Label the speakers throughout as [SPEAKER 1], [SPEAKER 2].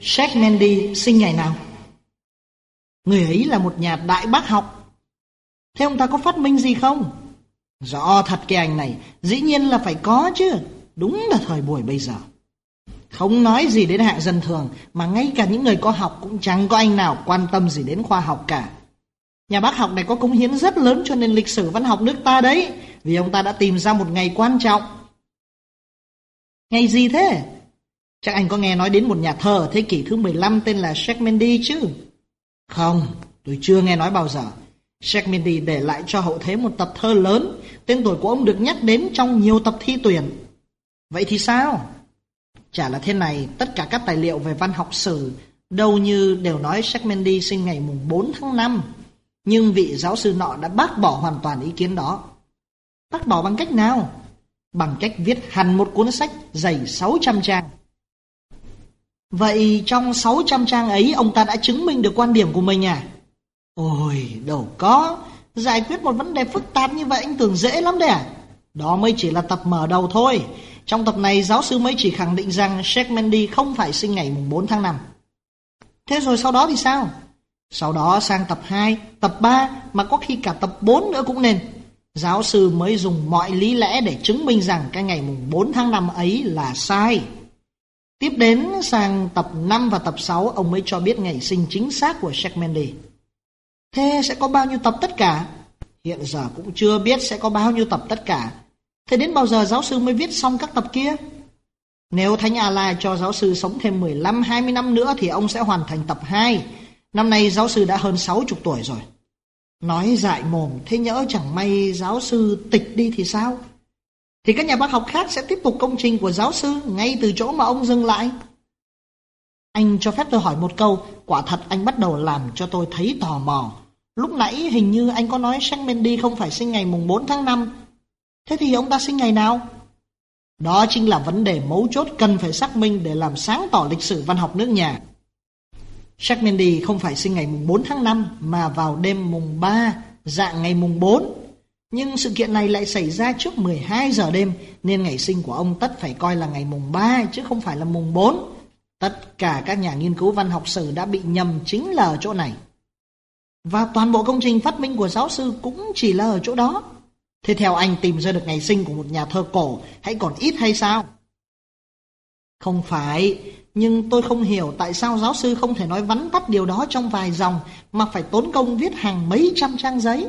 [SPEAKER 1] Sheikh Mendy sinh ngày nào? Người ấy là một nhà đại bác học. Thế ông ta có phát minh gì không? Rõ thật cái anh này, dĩ nhiên là phải có chứ. Đúng là thời buổi bây giờ. Không nói gì đến hạ dân thường, mà ngay cả những người có học cũng chẳng có anh nào quan tâm gì đến khoa học cả. Nhà bác học này có cống hiến rất lớn cho nền lịch sử văn học nước ta đấy, vì ông ta đã tìm ra một ngày quan trọng. Ngày gì thế? Chắc anh có nghe nói đến một nhà thơ ở thế kỷ thứ 15 tên là Shakespeare chứ? Không, tôi chưa nghe nói bao giờ. Shakespeare để lại cho hậu thế một tập thơ lớn, tên tuổi của ông được nhắc đến trong nhiều tập thi tuyển. Vậy thì sao? Chả là thế này, tất cả các tài liệu về văn học sử đâu như đều nói Shakespeare sinh ngày mùng 4 tháng 5. Nhưng vị giáo sư nọ đã bác bỏ hoàn toàn ý kiến đó. Bác bỏ bằng cách nào? Bằng cách viết hẳn một cuốn sách dày 600 trang. Vậy trong 600 trang ấy ông ta đã chứng minh được quan điểm của mình à? Ôi, đâu có. Giải quyết một vấn đề phức tạp như vậy anh tưởng dễ lắm đấy à? Đó mới chỉ là tập mở đầu thôi. Trong tập này giáo sư mới chỉ khẳng định rằng Sheikh Mendy không phải sinh ngày mùng 4 tháng 5. Thế rồi sau đó thì sao? Sau đó sang tập 2, tập 3 mà có khi cả tập 4 nữa cũng nên. Giáo sư mới dùng mọi lý lẽ để chứng minh rằng cái ngày mùng 4 tháng 5 ấy là sai. Tiếp đến sang tập 5 và tập 6 ông mới cho biết ngày sinh chính xác của Jack Mendy. Thế sẽ có bao nhiêu tập tất cả? Hiện giờ cũng chưa biết sẽ có bao nhiêu tập tất cả. Thế đến bao giờ giáo sư mới viết xong các tập kia? Nếu Thánh A-La cho giáo sư sống thêm 15-20 năm nữa thì ông sẽ hoàn thành tập 2. Năm nay giáo sư đã hơn 60 tuổi rồi. Nói dại mồm, thế nhỡ chẳng may giáo sư tịch đi thì sao? Thì các nhà bác học khác sẽ tiếp tục công trình của giáo sư ngay từ chỗ mà ông dừng lại. Anh cho phép tôi hỏi một câu, quả thật anh bắt đầu làm cho tôi thấy tò mò. Lúc nãy hình như anh có nói Shang Mendy không phải sinh ngày mùng 4 tháng 5. Thế thì ông ta sinh ngày nào? Đó chính là vấn đề mấu chốt cần phải xác minh để làm sáng tỏ lịch sử văn học nước nhà. Shang Mendy không phải sinh ngày mùng 4 tháng 5 mà vào đêm mùng 3, dạng ngày mùng 4. Nhưng sự kiện này lại xảy ra trước 12 giờ đêm nên ngày sinh của ông tất phải coi là ngày mùng 3 chứ không phải là mùng 4. Tất cả các nhà nghiên cứu văn học sử đã bị nhầm chính là ở chỗ này. Và toàn bộ công trình phát minh của giáo sư cũng chỉ là ở chỗ đó. Thế theo anh tìm ra được ngày sinh của một nhà thơ cổ hãy còn ít hay sao? Không phải, nhưng tôi không hiểu tại sao giáo sư không thể nói vắn tắt điều đó trong vài dòng mà phải tốn công viết hàng mấy trăm trang giấy.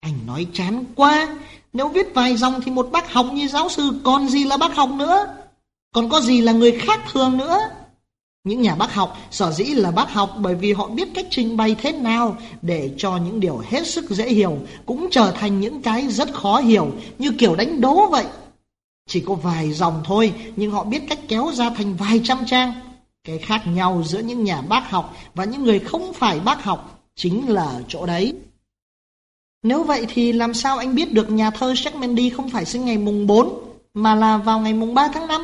[SPEAKER 1] Anh nói chán quá, nếu viết vài dòng thì một bác học như giáo sư còn gì là bác học nữa, còn có gì là người khác thường nữa. Những nhà bác học sở dĩ là bác học bởi vì họ biết cách trình bày thế nào để cho những điều hết sức dễ hiểu cũng trở thành những cái rất khó hiểu như kiểu đánh đố vậy. Chỉ có vài dòng thôi nhưng họ biết cách kéo ra thành vài trăm trang. Cái khác nhau giữa những nhà bác học và những người không phải bác học chính là chỗ đấy. Nếu vậy thì làm sao anh biết được nhà thơ Jack Mendy không phải sinh ngày mùng 4 mà là vào ngày mùng 3 tháng 5?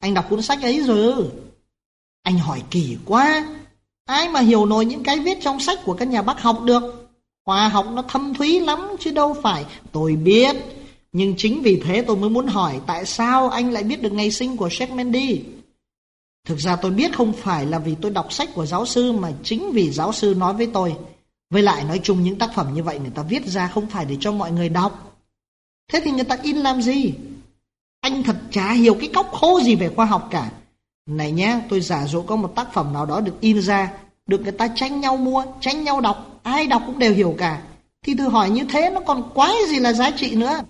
[SPEAKER 1] Anh đọc cuốn sách ấy rồi? Anh hỏi kỳ quá. Ai mà hiểu nổi những cái viết trong sách của các nhà bác học được? Khoa học nó thâm thúy lắm chứ đâu phải. Tôi biết. Nhưng chính vì thế tôi mới muốn hỏi tại sao anh lại biết được ngày sinh của Jack Mendy? Thực ra tôi biết không phải là vì tôi đọc sách của giáo sư mà chính vì giáo sư nói với tôi. Với lại nói chung những tác phẩm như vậy người ta viết ra không phải để cho mọi người đọc. Thế thì người ta in làm gì? Anh thật chả hiểu cái cốc khô gì về khoa học cả. Này nhé, tôi giả dụ có một tác phẩm nào đó được in ra, được người ta tranh nhau mua, tranh nhau đọc, ai đọc cũng đều hiểu cả. Thì tôi hỏi như thế nó còn quái gì là giá trị nữa.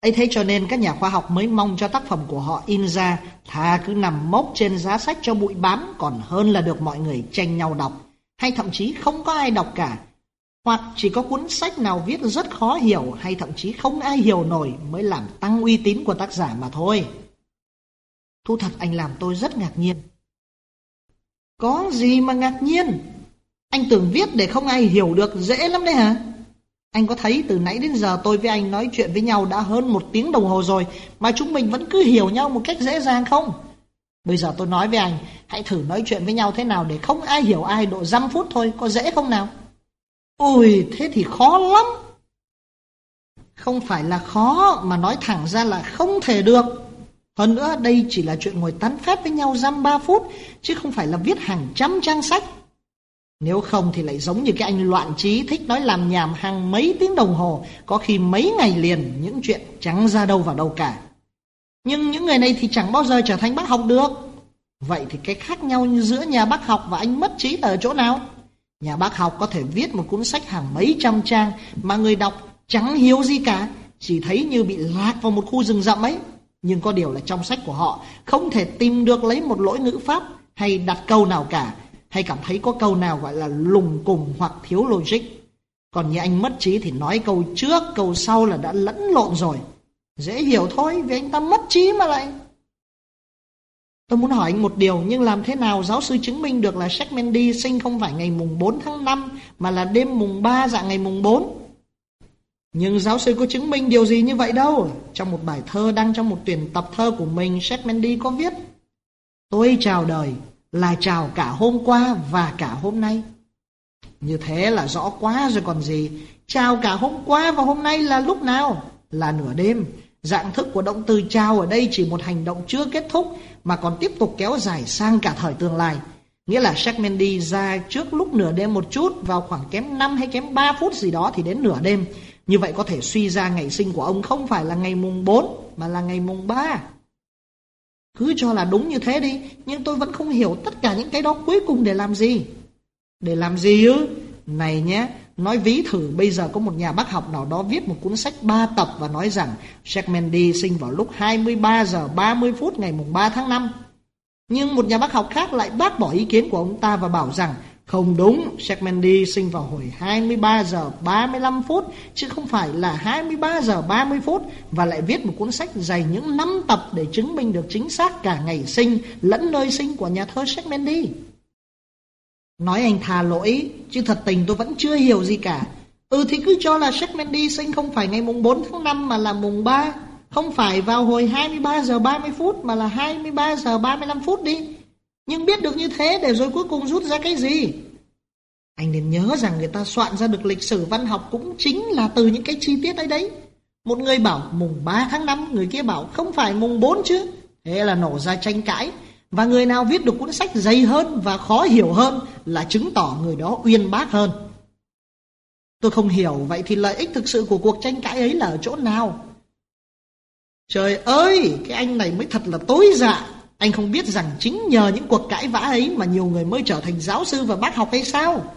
[SPEAKER 1] ấy thế cho nên các nhà khoa học mới mong cho tác phẩm của họ in ra, thà cứ nằm mốc trên giá sách cho bụi bám còn hơn là được mọi người tranh nhau đọc hay thậm chí không có ai đọc cả, hoặc chỉ có cuốn sách nào viết rất khó hiểu hay thậm chí không ai hiểu nổi mới làm tăng uy tín của tác giả mà thôi. Thu thật anh làm tôi rất ngạc nhiên. Có gì mà ngạc nhiên? Anh tưởng viết để không ai hiểu được dễ lắm đấy hả? Anh có thấy từ nãy đến giờ tôi với anh nói chuyện với nhau đã hơn một tiếng đồng hồ rồi mà chúng mình vẫn cứ hiểu nhau một cách dễ dàng không? Bây giờ tôi nói với anh, hãy thử nói chuyện với nhau thế nào để không ai hiểu ai độ 5 phút thôi, có dễ không nào? Ôi, thế thì khó lắm. Không phải là khó mà nói thẳng ra là không thể được. Hơn nữa đây chỉ là chuyện ngồi tán phét với nhau dăm ba phút chứ không phải là viết hàng trăm trang sách. Nếu không thì lại giống như cái anh loạn trí thích nói làm nhảm hàng mấy tiếng đồng hồ, có khi mấy ngày liền những chuyện chẳng ra đâu vào đâu cả. Nhưng những người này thì chẳng bao giờ trở thành bác học được. Vậy thì cái khác nhau giữa nhà bác học và anh mất trí là ở chỗ nào? Nhà bác học có thể viết một cuốn sách hàng mấy trăm trang mà người đọc chẳng hiểu gì cả, chỉ thấy như bị lạc vào một khu rừng rậm ấy. Nhưng có điều là trong sách của họ không thể tìm được lấy một lỗi ngữ pháp hay đặt câu nào cả, hay cảm thấy có câu nào gọi là lùng cùng hoặc thiếu logic. Còn như anh mất trí thì nói câu trước, câu sau là đã lẫn lộn rồi. Dễ hiểu thôi, vì anh ta mất trí mà lại. Tôi muốn hỏi anh một điều, nhưng làm thế nào giáo sư chứng minh được là Jack Mendy sinh không phải ngày mùng 4 tháng 5, mà là đêm mùng 3 dạng ngày mùng 4? Nhưng giáo sư có chứng minh điều gì như vậy đâu. Trong một bài thơ đăng trong một tuyển tập thơ của mình, Jack Mendy có viết Tôi chào đời là chào cả hôm qua và cả hôm nay. Như thế là rõ quá rồi còn gì. Chào cả hôm qua và hôm nay là lúc nào? Là nửa đêm. Dạng thức của động từ chào ở đây chỉ một hành động chưa kết thúc mà còn tiếp tục kéo dài sang cả thời tương lai. Nghĩa là Jack Mendy ra trước lúc nửa đêm một chút vào khoảng kém 5 hay kém 3 phút gì đó thì đến nửa đêm. Như vậy có thể suy ra ngày sinh của ông không phải là ngày mùng 4 mà là ngày mùng 3. Cứ cho là đúng như thế đi, nhưng tôi vẫn không hiểu tất cả những cái đó cuối cùng để làm gì. Để làm gì ư? Này nhé, nói ví thử bây giờ có một nhà bác học nào đó viết một cuốn sách 3 tập và nói rằng Jack Mendy sinh vào lúc 23 giờ 30 phút ngày mùng 3 tháng 5. Nhưng một nhà bác học khác lại bác bỏ ý kiến của ông ta và bảo rằng không đúng, Jack Mendy sinh vào hồi 23 giờ 35 phút chứ không phải là 23 giờ 30 phút và lại viết một cuốn sách dày những 5 tập để chứng minh được chính xác cả ngày sinh lẫn nơi sinh của nhà thơ Jack Mendy. Nói anh tha lỗi, chứ thật tình tôi vẫn chưa hiểu gì cả. Ừ thì cứ cho là Jack Mendy sinh không phải ngày mùng 4 tháng 5 mà là mùng 3, không phải vào hồi 23 giờ 30 phút mà là 23 giờ 35 phút đi. Nhưng biết được như thế để rồi cuối cùng rút ra cái gì? Anh nên nhớ rằng người ta soạn ra được lịch sử văn học cũng chính là từ những cái chi tiết ấy đấy. Một người bảo mùng 3 tháng 5, người kia bảo không phải mùng 4 chứ. Thế là nổ ra tranh cãi. Và người nào viết được cuốn sách dày hơn và khó hiểu hơn là chứng tỏ người đó uyên bác hơn. Tôi không hiểu vậy thì lợi ích thực sự của cuộc tranh cãi ấy là ở chỗ nào? Trời ơi, cái anh này mới thật là tối dạ. Anh không biết rằng chính nhờ những cuộc cãi vã ấy mà nhiều người mới trở thành giáo sư và bác học hay sao?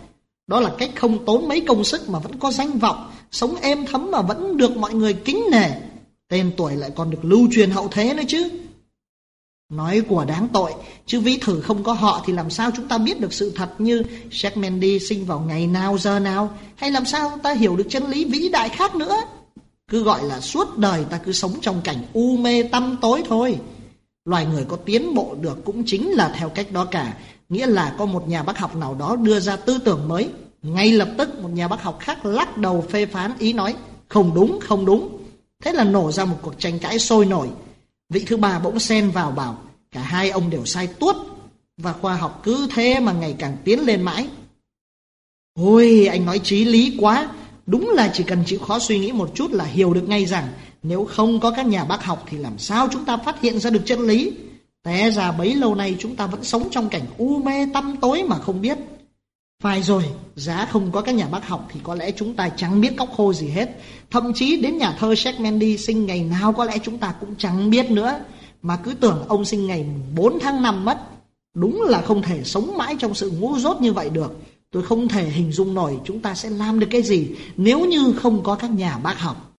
[SPEAKER 1] Đó là cách không tốn mấy công sức mà vẫn có danh vọng, sống êm thấm mà vẫn được mọi người kính nể. Tên tuổi lại còn được lưu truyền hậu thế nữa chứ. Nói của đáng tội, chứ ví thử không có họ thì làm sao chúng ta biết được sự thật như Jack Mendy sinh vào ngày nào giờ nào, hay làm sao ta hiểu được chân lý vĩ đại khác nữa. Cứ gọi là suốt đời ta cứ sống trong cảnh u mê tăm tối thôi. Loài người có tiến bộ được cũng chính là theo cách đó cả, nghĩa là có một nhà bác học nào đó đưa ra tư tưởng mới, ngay lập tức một nhà bác học khác lắc đầu phê phán ý nói không đúng, không đúng. Thế là nổ ra một cuộc tranh cãi sôi nổi. Vị thứ ba bỗng xen vào bảo cả hai ông đều sai tuốt và khoa học cứ thế mà ngày càng tiến lên mãi. Ôi, anh nói trí lý quá, đúng là chỉ cần chịu khó suy nghĩ một chút là hiểu được ngay rằng nếu không có các nhà bác học thì làm sao chúng ta phát hiện ra được chân lý. Té ra bấy lâu nay chúng ta vẫn sống trong cảnh u mê tăm tối mà không biết. Phải rồi, giá không có các nhà bác học thì có lẽ chúng ta chẳng biết cóc khô gì hết. Thậm chí đến nhà thơ Jack Mendy sinh ngày nào có lẽ chúng ta cũng chẳng biết nữa. Mà cứ tưởng ông sinh ngày 4 tháng 5 mất. Đúng là không thể sống mãi trong sự ngu dốt như vậy được. Tôi không thể hình dung nổi chúng ta sẽ làm được cái gì nếu như không có các nhà bác học.